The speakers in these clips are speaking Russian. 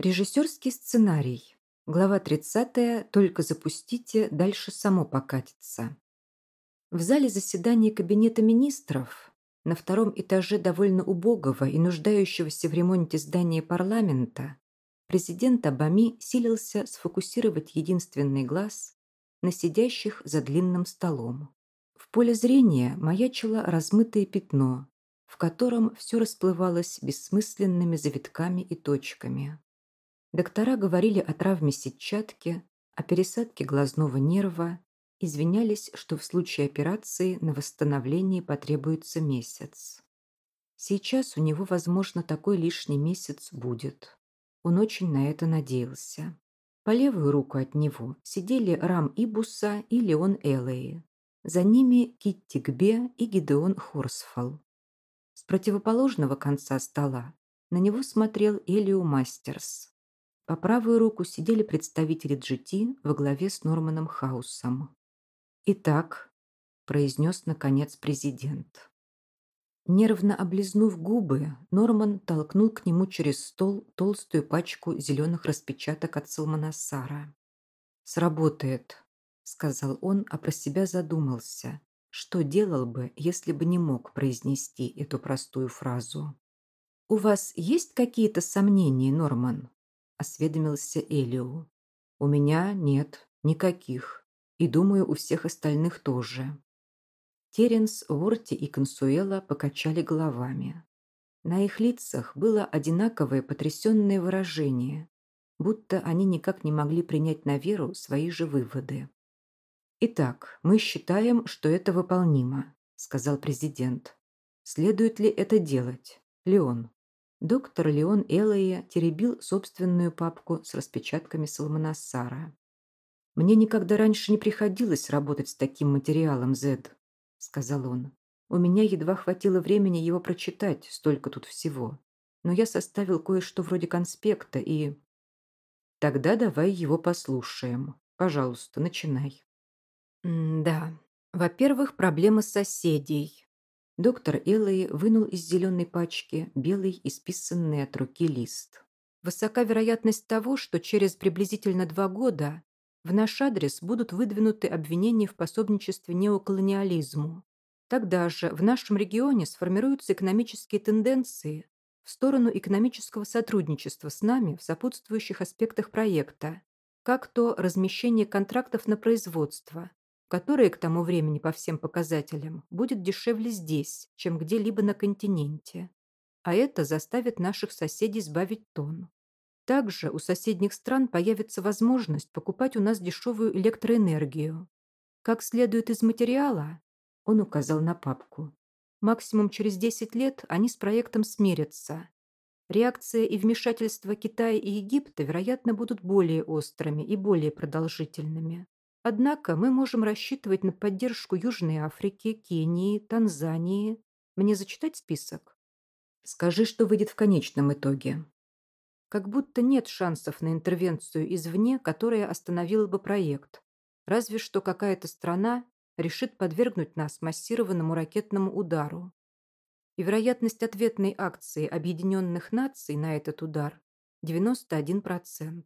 Режиссерский сценарий. Глава 30. Только запустите, дальше само покатится. В зале заседания Кабинета министров на втором этаже довольно убогого и нуждающегося в ремонте здания парламента президент Абами силился сфокусировать единственный глаз на сидящих за длинным столом. В поле зрения маячило размытое пятно, в котором все расплывалось бессмысленными завитками и точками. Доктора говорили о травме сетчатки, о пересадке глазного нерва, извинялись, что в случае операции на восстановление потребуется месяц. Сейчас у него, возможно, такой лишний месяц будет. Он очень на это надеялся. По левую руку от него сидели Рам Ибуса и Леон Эллеи. За ними Китти Гбе и Гидеон Хорсфал. С противоположного конца стола на него смотрел Элио Мастерс. По правую руку сидели представители GT во главе с Норманом Хаусом. «Итак», – произнес наконец президент. Нервно облизнув губы, Норман толкнул к нему через стол толстую пачку зеленых распечаток от Салманасара. «Сработает», – сказал он, а про себя задумался, что делал бы, если бы не мог произнести эту простую фразу. «У вас есть какие-то сомнения, Норман?» Осведомился Элио. «У меня нет, никаких. И думаю, у всех остальных тоже». Теренс, Ворти и Консуэла покачали головами. На их лицах было одинаковое потрясенное выражение, будто они никак не могли принять на веру свои же выводы. «Итак, мы считаем, что это выполнимо», – сказал президент. «Следует ли это делать, Леон?» Доктор Леон Эллоя теребил собственную папку с распечатками Салманассара. «Мне никогда раньше не приходилось работать с таким материалом, Зед», — сказал он. «У меня едва хватило времени его прочитать, столько тут всего. Но я составил кое-что вроде конспекта и...» «Тогда давай его послушаем. Пожалуйста, начинай». «Да. Во-первых, проблема соседей», Доктор Эллой вынул из зеленой пачки белый исписанный от руки лист. Высока вероятность того, что через приблизительно два года в наш адрес будут выдвинуты обвинения в пособничестве неоколониализму. Тогда же в нашем регионе сформируются экономические тенденции в сторону экономического сотрудничества с нами в сопутствующих аспектах проекта, как то размещение контрактов на производство, которое к тому времени по всем показателям будет дешевле здесь, чем где-либо на континенте. А это заставит наших соседей сбавить тон. Также у соседних стран появится возможность покупать у нас дешевую электроэнергию. Как следует из материала, он указал на папку, максимум через 10 лет они с проектом смирятся. Реакция и вмешательство Китая и Египта, вероятно, будут более острыми и более продолжительными. Однако мы можем рассчитывать на поддержку Южной Африки, Кении, Танзании. Мне зачитать список? Скажи, что выйдет в конечном итоге. Как будто нет шансов на интервенцию извне, которая остановила бы проект. Разве что какая-то страна решит подвергнуть нас массированному ракетному удару. И вероятность ответной акции Объединенных Наций на этот удар – 91%.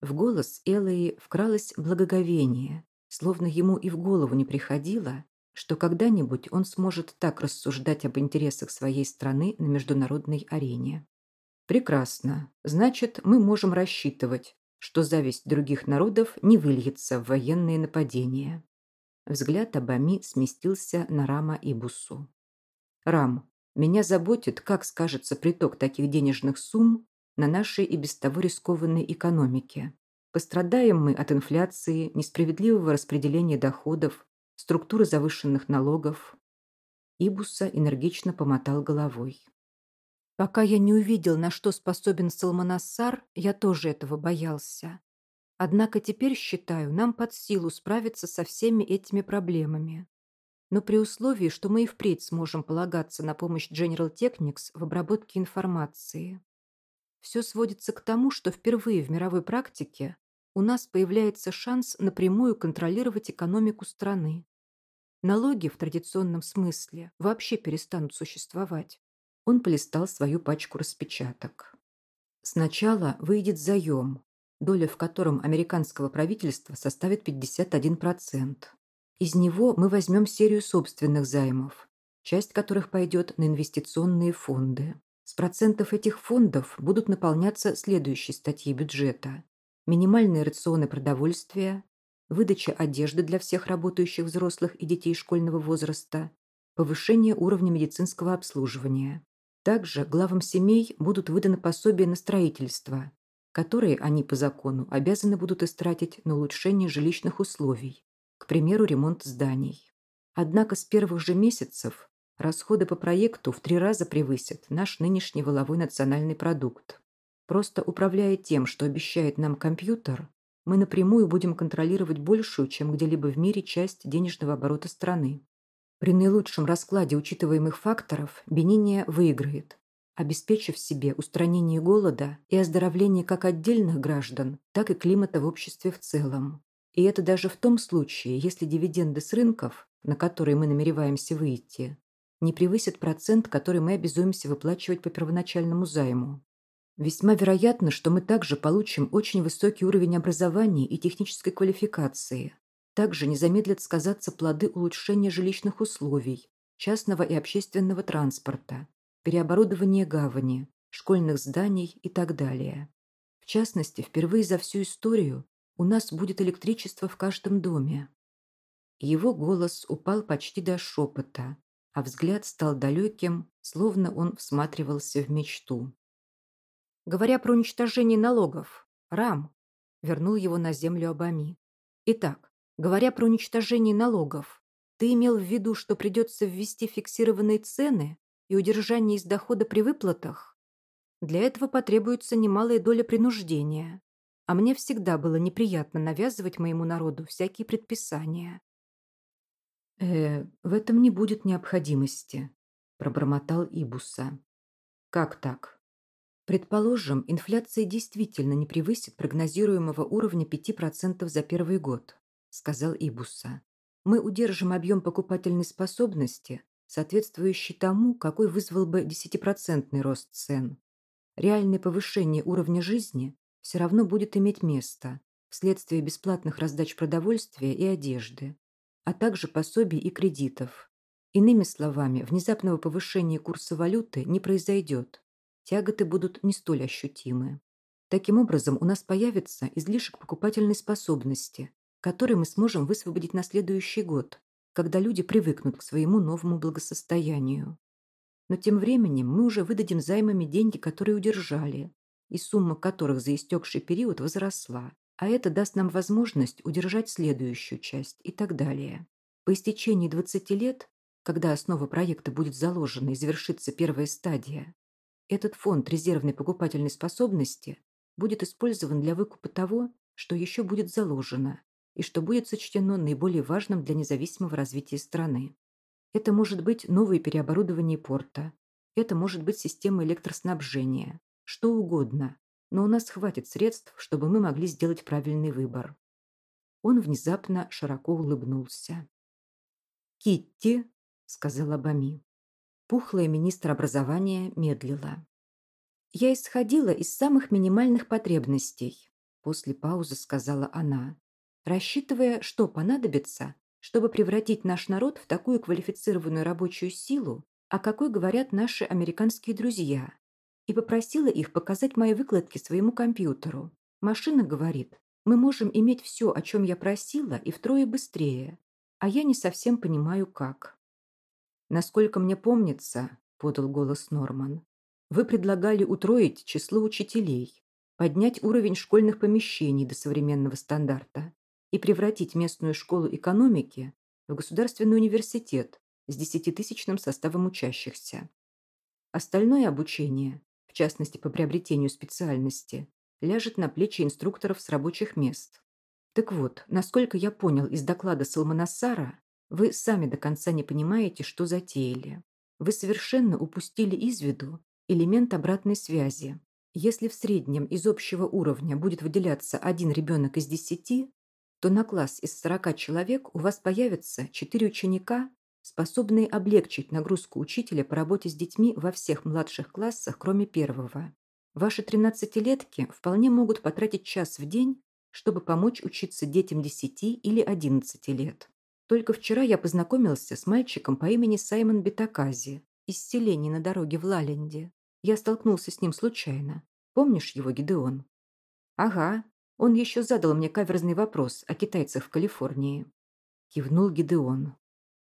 В голос Эллы вкралось благоговение, словно ему и в голову не приходило, что когда-нибудь он сможет так рассуждать об интересах своей страны на международной арене. Прекрасно. Значит, мы можем рассчитывать, что зависть других народов не выльется в военные нападения. Взгляд Абами сместился на Рама и Бусу. Рам, меня заботит, как скажется приток таких денежных сумм на нашей и без того рискованной экономике. Пострадаем мы от инфляции, несправедливого распределения доходов, структуры завышенных налогов. Ибуса энергично помотал головой. Пока я не увидел, на что способен Салманассар, я тоже этого боялся. Однако теперь, считаю, нам под силу справиться со всеми этими проблемами. Но при условии, что мы и впредь сможем полагаться на помощь General Technics в обработке информации. Все сводится к тому, что впервые в мировой практике у нас появляется шанс напрямую контролировать экономику страны. Налоги в традиционном смысле вообще перестанут существовать. Он полистал свою пачку распечаток. Сначала выйдет заем, доля в котором американского правительства составит 51%. Из него мы возьмем серию собственных займов, часть которых пойдет на инвестиционные фонды. С процентов этих фондов будут наполняться следующие статьи бюджета. Минимальные рационы продовольствия, выдача одежды для всех работающих взрослых и детей школьного возраста, повышение уровня медицинского обслуживания. Также главам семей будут выданы пособия на строительство, которые они по закону обязаны будут истратить на улучшение жилищных условий, к примеру, ремонт зданий. Однако с первых же месяцев расходы по проекту в три раза превысят наш нынешний воловой национальный продукт. Просто управляя тем, что обещает нам компьютер, мы напрямую будем контролировать большую, чем где-либо в мире, часть денежного оборота страны. При наилучшем раскладе учитываемых факторов Бениния выиграет, обеспечив себе устранение голода и оздоровление как отдельных граждан, так и климата в обществе в целом. И это даже в том случае, если дивиденды с рынков, на которые мы намереваемся выйти, не превысят процент, который мы обязуемся выплачивать по первоначальному займу. Весьма вероятно, что мы также получим очень высокий уровень образования и технической квалификации, также не замедлят сказаться плоды улучшения жилищных условий, частного и общественного транспорта, переоборудования гавани, школьных зданий и так далее. В частности, впервые за всю историю у нас будет электричество в каждом доме. Его голос упал почти до шепота, а взгляд стал далеким, словно он всматривался в мечту. Говоря про уничтожение налогов, Рам вернул его на землю Абами. Итак, Говоря про уничтожение налогов, ты имел в виду, что придется ввести фиксированные цены и удержание из дохода при выплатах? Для этого потребуется немалая доля принуждения, а мне всегда было неприятно навязывать моему народу всякие предписания. «Э, в этом не будет необходимости», – пробормотал Ибуса. «Как так?» Предположим, инфляция действительно не превысит прогнозируемого уровня 5% за первый год. – сказал Ибуса. «Мы удержим объем покупательной способности, соответствующий тому, какой вызвал бы 10% рост цен. Реальное повышение уровня жизни все равно будет иметь место вследствие бесплатных раздач продовольствия и одежды, а также пособий и кредитов. Иными словами, внезапного повышения курса валюты не произойдет. Тяготы будут не столь ощутимы. Таким образом, у нас появится излишек покупательной способности, который мы сможем высвободить на следующий год, когда люди привыкнут к своему новому благосостоянию. Но тем временем мы уже выдадим займами деньги, которые удержали, и сумма которых за истекший период возросла, а это даст нам возможность удержать следующую часть и так далее. По истечении 20 лет, когда основа проекта будет заложена и завершится первая стадия, этот фонд резервной покупательной способности будет использован для выкупа того, что еще будет заложено, и что будет сочтено наиболее важным для независимого развития страны. Это может быть новое переоборудование порта, это может быть система электроснабжения, что угодно, но у нас хватит средств, чтобы мы могли сделать правильный выбор. Он внезапно широко улыбнулся. «Китти», — сказала Бами. Пухлая министр образования медлила. «Я исходила из самых минимальных потребностей», — после паузы сказала она рассчитывая, что понадобится, чтобы превратить наш народ в такую квалифицированную рабочую силу, о какой говорят наши американские друзья, и попросила их показать мои выкладки своему компьютеру. Машина говорит, мы можем иметь все, о чем я просила, и втрое быстрее, а я не совсем понимаю, как. «Насколько мне помнится», — подал голос Норман, «вы предлагали утроить число учителей, поднять уровень школьных помещений до современного стандарта и превратить местную школу экономики в государственный университет с десятитысячным составом учащихся. Остальное обучение, в частности по приобретению специальности, ляжет на плечи инструкторов с рабочих мест. Так вот, насколько я понял из доклада Салманасара, вы сами до конца не понимаете, что затеяли. Вы совершенно упустили из виду элемент обратной связи. Если в среднем из общего уровня будет выделяться один ребенок из десяти, то на класс из 40 человек у вас появится 4 ученика, способные облегчить нагрузку учителя по работе с детьми во всех младших классах, кроме первого. Ваши тринадцатилетки вполне могут потратить час в день, чтобы помочь учиться детям 10 или 11 лет. Только вчера я познакомился с мальчиком по имени Саймон Битакази из селения на дороге в Лаленде. Я столкнулся с ним случайно. Помнишь его, Гидеон? Ага, он еще задал мне каверзный вопрос о китайцах в Калифорнии. Кивнул Гидеон.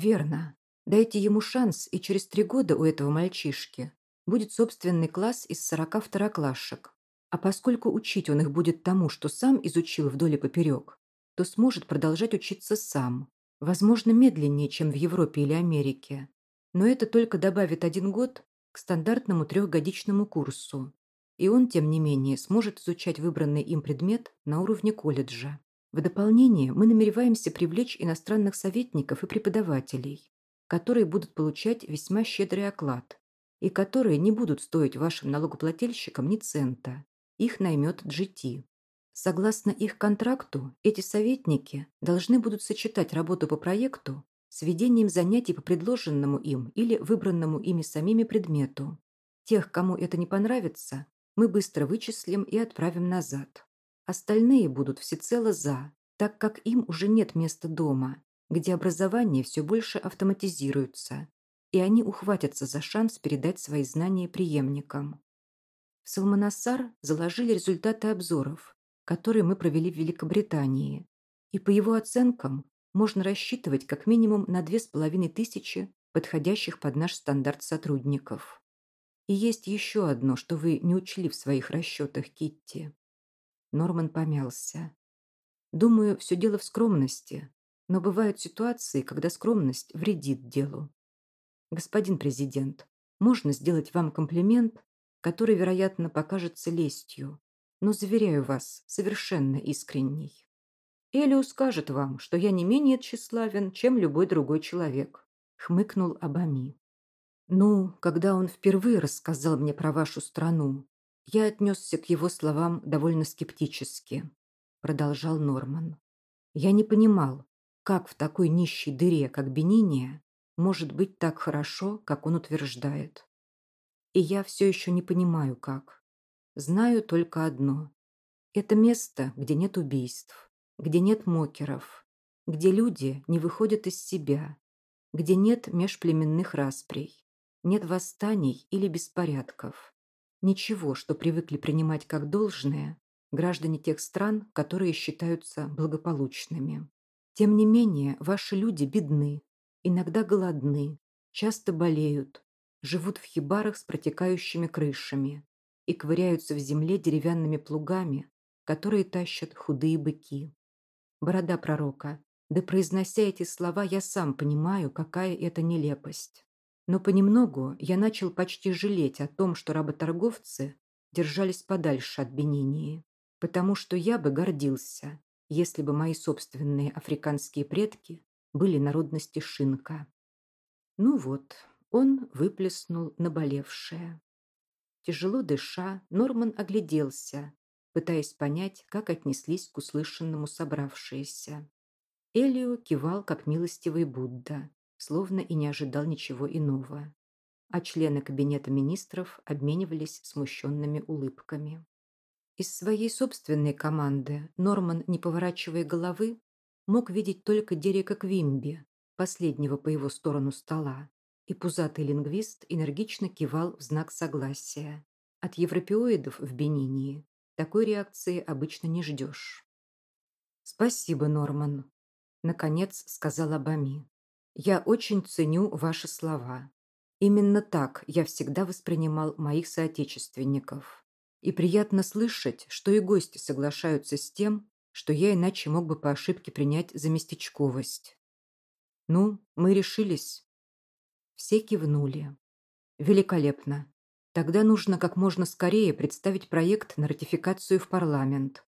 Верно. Дайте ему шанс, и через три года у этого мальчишки будет собственный класс из сорока второклашек. А поскольку учить он их будет тому, что сам изучил вдоль и поперек, то сможет продолжать учиться сам. Возможно, медленнее, чем в Европе или Америке. Но это только добавит один год к стандартному трехгодичному курсу. И он, тем не менее, сможет изучать выбранный им предмет на уровне колледжа. В дополнение мы намереваемся привлечь иностранных советников и преподавателей, которые будут получать весьма щедрый оклад и которые не будут стоить вашим налогоплательщикам ни цента. Их наймет GT. Согласно их контракту, эти советники должны будут сочетать работу по проекту с ведением занятий по предложенному им или выбранному ими самими предмету. Тех, кому это не понравится, мы быстро вычислим и отправим назад. Остальные будут всецело «за», так как им уже нет места дома, где образование все больше автоматизируется, и они ухватятся за шанс передать свои знания преемникам. В Салманасар заложили результаты обзоров, которые мы провели в Великобритании, и по его оценкам можно рассчитывать как минимум на две с половиной тысячи подходящих под наш стандарт сотрудников. И есть еще одно, что вы не учли в своих расчетах, Китти. Норман помялся. Думаю, все дело в скромности, но бывают ситуации, когда скромность вредит делу. Господин президент, можно сделать вам комплимент, который, вероятно, покажется лестью, но, заверяю вас, совершенно искренний. Элиус скажет вам, что я не менее тщеславен, чем любой другой человек», — хмыкнул Абами. «Ну, когда он впервые рассказал мне про вашу страну, я отнесся к его словам довольно скептически», — продолжал Норман. «Я не понимал, как в такой нищей дыре, как Бениния, может быть так хорошо, как он утверждает. И я все еще не понимаю, как. Знаю только одно. Это место, где нет убийств, где нет мокеров, где люди не выходят из себя, где нет межплеменных расприй, нет восстаний или беспорядков. Ничего, что привыкли принимать как должное граждане тех стран, которые считаются благополучными. Тем не менее, ваши люди бедны, Иногда голодны, часто болеют, живут в хибарах с протекающими крышами и ковыряются в земле деревянными плугами, которые тащат худые быки. Борода пророка. Да произнося эти слова, я сам понимаю, какая это нелепость. Но понемногу я начал почти жалеть о том, что работорговцы держались подальше от Бенинии, потому что я бы гордился, если бы мои собственные африканские предки были народности шинка. Ну вот, он выплеснул наболевшее. Тяжело дыша, Норман огляделся, пытаясь понять, как отнеслись к услышанному собравшиеся. Элио кивал, как милостивый Будда, словно и не ожидал ничего иного. А члены кабинета министров обменивались смущенными улыбками. Из своей собственной команды Норман, не поворачивая головы, мог видеть только Дерека Квимби, последнего по его сторону стола, и пузатый лингвист энергично кивал в знак согласия. От европеоидов в Бенинии такой реакции обычно не ждешь. «Спасибо, Норман», — наконец сказал Абами. «Я очень ценю ваши слова. Именно так я всегда воспринимал моих соотечественников. И приятно слышать, что и гости соглашаются с тем, что я иначе мог бы по ошибке принять за местечковость. Ну, мы решились. Все кивнули. Великолепно. Тогда нужно как можно скорее представить проект на ратификацию в парламент.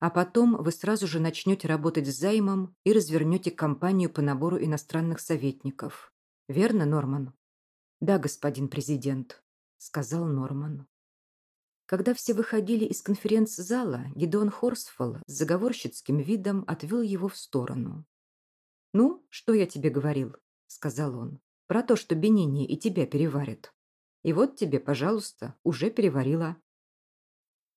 А потом вы сразу же начнете работать с займом и развернете кампанию по набору иностранных советников. Верно, Норман? Да, господин президент, сказал Норман. Когда все выходили из конференц-зала, Гидеон Хорсфолл с заговорщицким видом отвел его в сторону. «Ну, что я тебе говорил?» – сказал он. «Про то, что Бенини и тебя переварит. И вот тебе, пожалуйста, уже переварила».